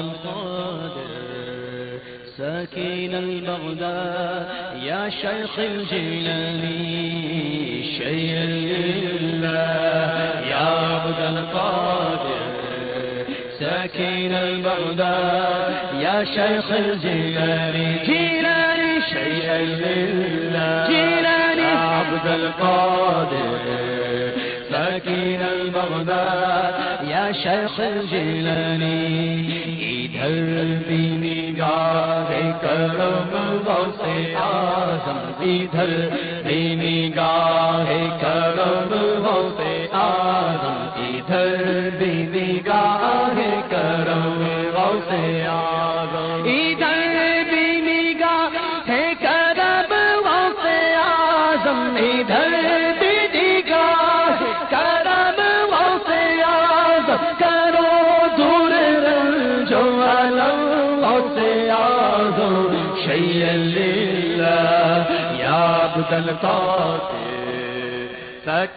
القادر سكين البغداد يا شيخ الجيلاني شيء لله يا عبد القادر سكين البغداد يا شيخ الجيلاني جيلاني شيئا لله جيلاني يا عبد القادر سكين البغداد يا شيخ الجيلاني ادھر بھی نگاہ کرم غوث اعظم ادھر بھی نگاہ کرم غوث اعظم ادھر بھی نگاہ کرم غوث اعظم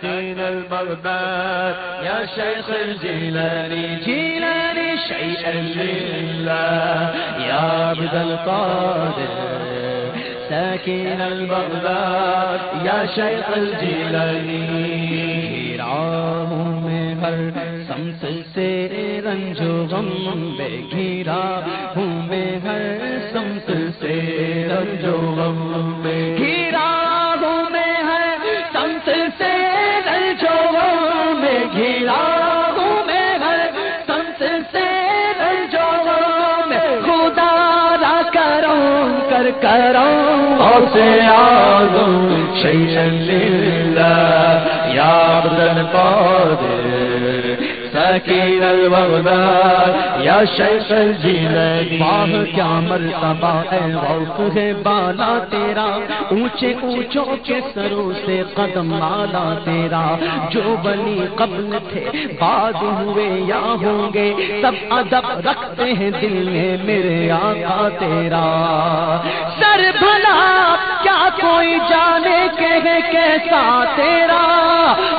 سكين البغداد. يا شيخ الجيلاني، جيلاني شيئا لله. يا عبد القادر، ساكن البغداد. يا شيخ الجيلاني راہوں میں ہر سمت سے رنجو غم بے گھیرا ہوں میں، ہر سمت سے رنجو غم کر کرو سے آزم یا عبد القادر سکین البغداد، یا شیخ الجیلانی۔ ماہ کیا مرتبہ اے غوث ہے بالا تیرا۔ اونچے اونچوں کے سروں سے قدم مالا تیرا۔ جو بنی قبل تھے، بعد ہوئے یا ہوں گے۔ سب ادب رکھتے ہیں دل میں میرے آقا تیرا۔ سر بھلا کیا کوئی جانے کے ہے کیسا تیرا؟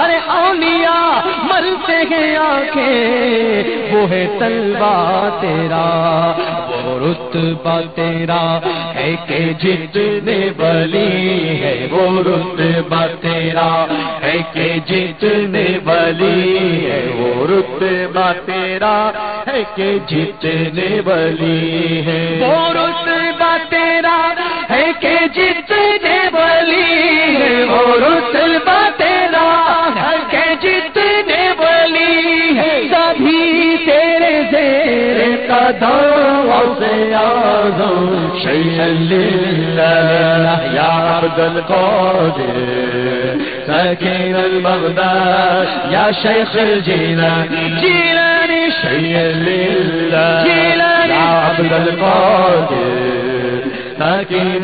ارے اولیاء مرتے ہیں آنکھیں، وہ ہے تلوا تیرا، وہ رتبہ تیرا ہے کہ جتنے بلی ہے وہ رتبہ تیرا ہے کہ جتنے بلی ہے وہ رتبہ تیرا ہے کہ جتنے بلی ہے وہ رتبہ تیرا ہے کہ جتنے بلی ہے وہ رتبہ تیرا ہے کہ جتنے بلی ہے سبھی تیرے زیر قدم سے آزم شیئا للہ یا عبد القادر سکین البغداد یا شیخ الجیلانی جیلانی شیئا عبد القادر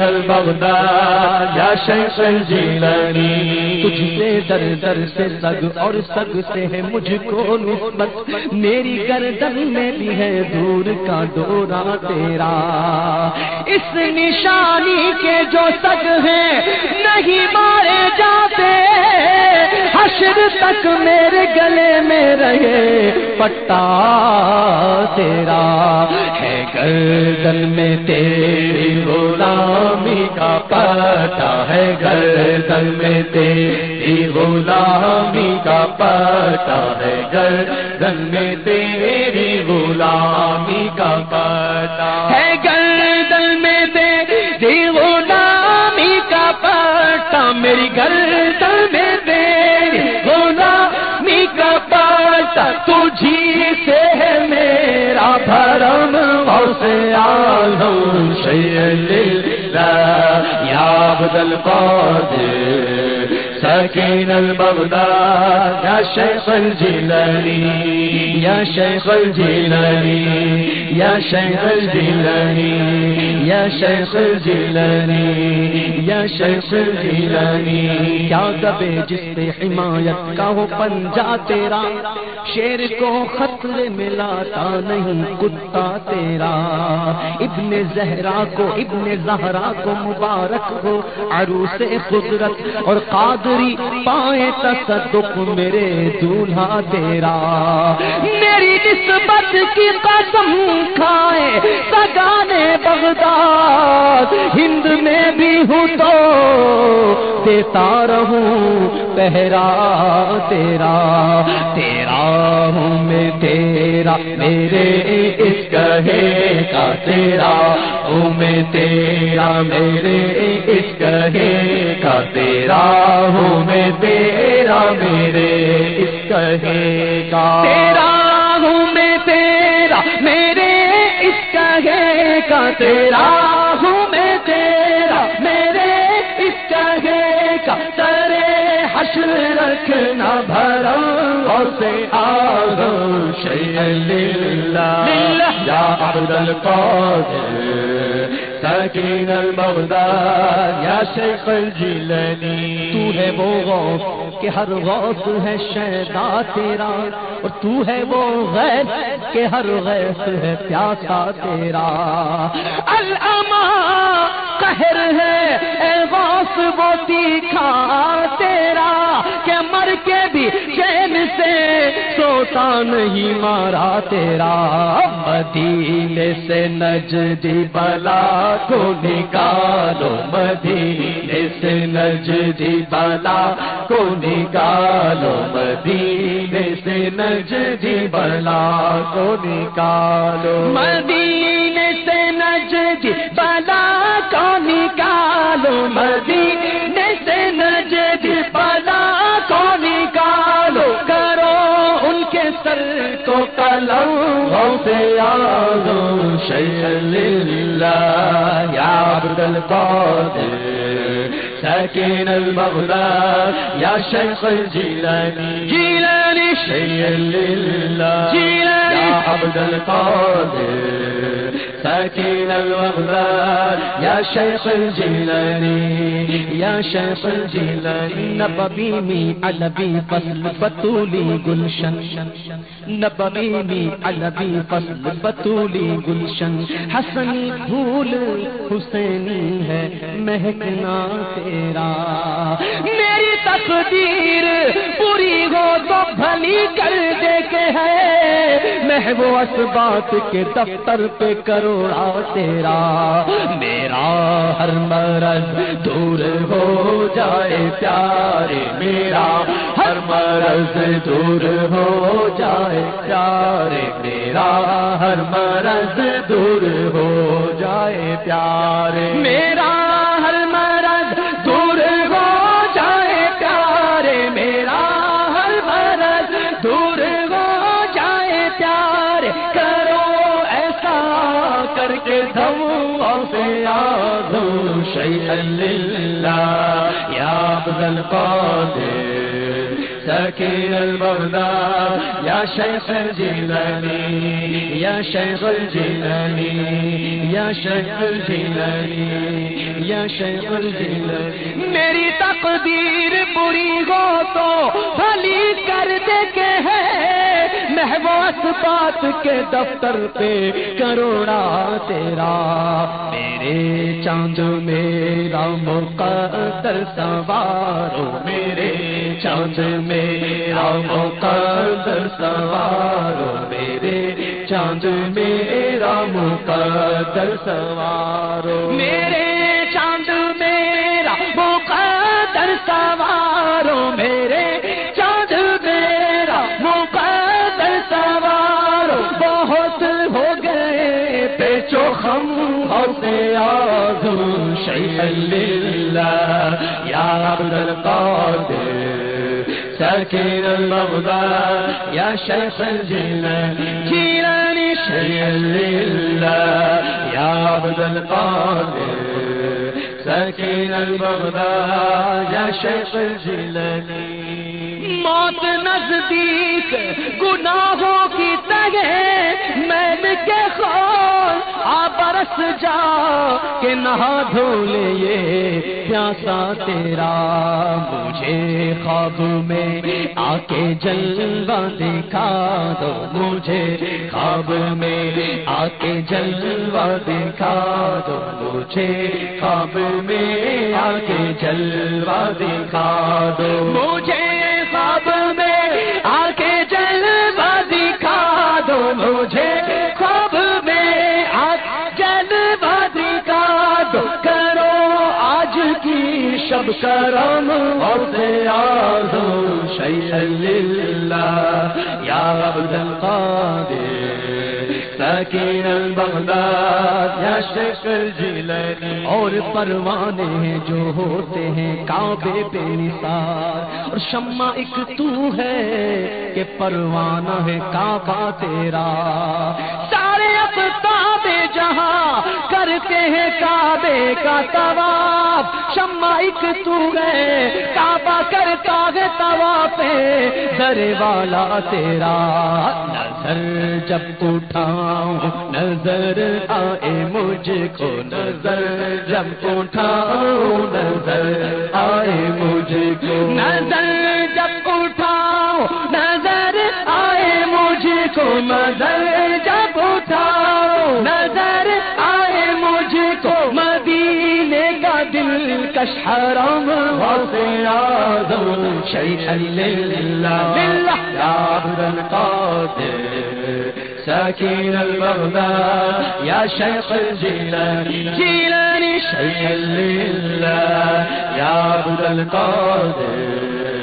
البغداد یا شیخ الجیلانی تجھ سے در در سے سگ اور سگ سے ہے مجھ کو نسبت۔ میری گردن میں بھی ہے دور کا ڈورا تیرا۔ اس نشانی کے جو سگ ہیں نہیں مارے جاتے۔ حشر تک میرے گلے میں رہے پٹا تیرا ہے گردن میں تیری غلامی کا پتا ہے گردن میں تیری غلامی کا پتا ہے گردن میں تیری غلامی کا پتا ہے گردن میں تیری غلامی کا پتا میری گردن یا القادر سکین البغداد یا شیخ الجیلانی یا شیخ الجیلانی یا شیخ الجیلانی یا شیخ الجیلانی یا شیخ الجیلانی کیا دبے جس سے حمایت کا ہو پنجا تیرا؟ شیر کو خطرے میں لاتا نہیں، کتا تیرا۔ ابن زہرا کو، ابن زہرا کو مبارک ہو، عروس قدرت اور قادری پائے تصدق میرے دولہا تیرا۔ میری نسبت کی قسم کھائے، سگانے بغداد ہند میں بھی ہوں تو دیتا رہوں، پہرا تیرا تیرا ہوں میں تیرا، میرے اس کہے کا تیرا، ہوں میں تیرا، میرے اس کہے کا تیرا، ہوں میں تیرا، میرے اس کہے کا تیرا، ہوں میں تیرا، میرے کا تیرا ہوں میں تیرا میرے اس چہرے کا سرے حشر رکھنا بھر سے آگا شیل یا عبد القادر، سکین المغداد، یا شیخ الجلنی تو ہے وہ غوث کہ ہر غوث ہے شیدا تیرا، اور تو ہے وہ غیث کہ ہر غیث ہے پیاسا تیرا۔ الاما قہر ہے، اے غوث وہ تیکھا تیرا۔ کہ مر کے بھی چین سے سوتا نہیں مارا تیرا، مدینے سے نجدی بلا کو نکالو، مدینے سے نجدی بلا کو نکالو، مدینے سے نجدی بلا کو نکالو۔ مدینے سے نجدی بلا کو نکالو، مدینے القادر. ساکن المغداد یا شیخ الجیلانی جیلانی شیل اللہ جیلانی یا عبد القادر. ساکن المغداد یا شیخ الجیلانی، یا شیخ الجیلانی. نبوی می علوی فصل بطولی گلشن. نبوی می علوی فصل بطولی گلشن. حسنی پھول حسینی ہے مہکنا تیرا. میری تقدیر ہے وہ اسبات کے دفتر پہ کروڑا تیرا۔ میرا ہر مرض دور ہو جائے پیارے۔ میرا ہر مرض دور ہو جائے پیارے۔ میرا ہر مرض دور ہو جائے پیارے۔ میرا عبد القادر سکین البغداد يا شيخ الجیلانی يا شيخ الجیلانی يا شيخ الجیلانی يا شيخ الجیلانی۔ میری تقدیر بری ہو تو بھلی کر دے کے ہے محبوس بات کے دفتر پہ کروڑا تیرا میرے چاند میرا مقدر سوارو میرے چاند میرا مقدر سوارو میرے چاند میرا مقدر سوارو میرے شیخ اللہ عبد القادر، ساکن المغداد یا شیخ الجیلانی جیلانی شیخ اللہ یا عبد القادر، ساکن المغداد یا شیخ الجیلانی موت نزدیک گناہوں کی تگے آ برس جا کہ نہا دھو لے پیاسا تیرا، مجھے خواب میں آ کے جلوہ دکھا دو، مجھے خواب میں آ کے جلوہ دکھا دو، مجھے خواب میں آ کے جلوہ دکھا دو۔ مجھے شب کرم ہوتے آدو شیل یا عبد القادر، سکین البغداد، یا شکل جلنی اور پروانے ہیں جو ہوتے ہیں کعبے پہ نثار۔ اور شمع ایک تو ہے کہ پروانہ ہے کعبہ تیرا۔ سارے جہاں کرتے ہیں کعبے کا طواف۔ شمع ایک تو ہے۔ کعبہ کرتا ہے طواف۔ در والا تیرا نظر جب اٹھاؤں، نظر آئے مجھ کو۔ نظر جب اٹھاؤں، نظر آئے مجھ کو۔ نظر ساكين البغداد يا شيخ الجيلاني جيلاني شيخ لله يا عبد القادر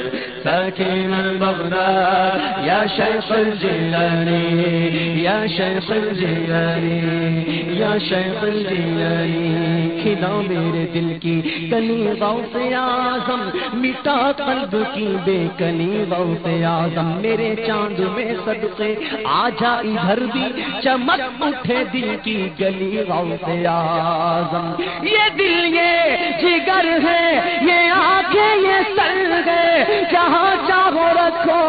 ساكن البغداد يا شيخ الجيلاني يا شيخ الجيلاني يا شيخ الجيلاني کھلا میرے دل کی کنی غوث اعظم، مٹا قلب کی بے کنی غوث اعظم، میرے چاند میں صدقے، آ جا ادھر بھی چمک اٹھے دل کی گلی غوث اعظم۔ یہ دل یہ جگر ہے، یہ آنکھیں یہ سر ہے۔ جہاں چاہو رکھو،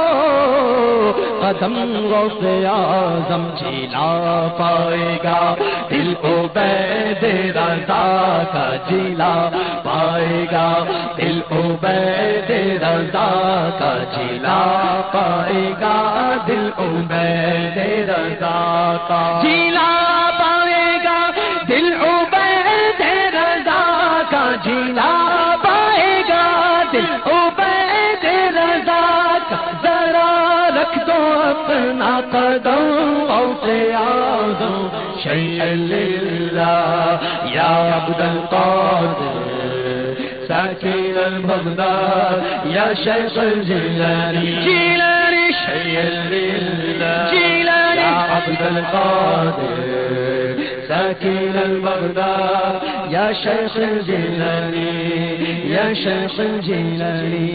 قدم غوث اعظم جیلا پائے گا۔ دل کو بید رضا کا جیلا پائے گا۔ دل کو بید رضا کا جیلا پائے گا۔ دل کو بید رضا کا جیلا گا دل کو بید رضا کا ذرا رکھ دو اپنا قدم اوسے آدم شیل یا عبد القادر ساکین البغداد یا شیخ الجیلانی جیلانی شیل جیلانی یا عبد القادر ساكن البغداد. يا شيخ الجيلاني يا شيخ الجيلاني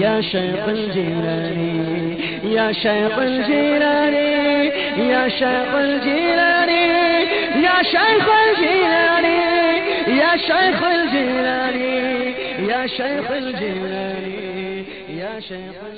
يا شيخ الجيلاني يا شيخ الجيلاني يا شيخ الجيلاني يا شيخ الجيلاني يا شيخ الجيلاني يا شيخ الجيلاني يا شيخ الجيلاني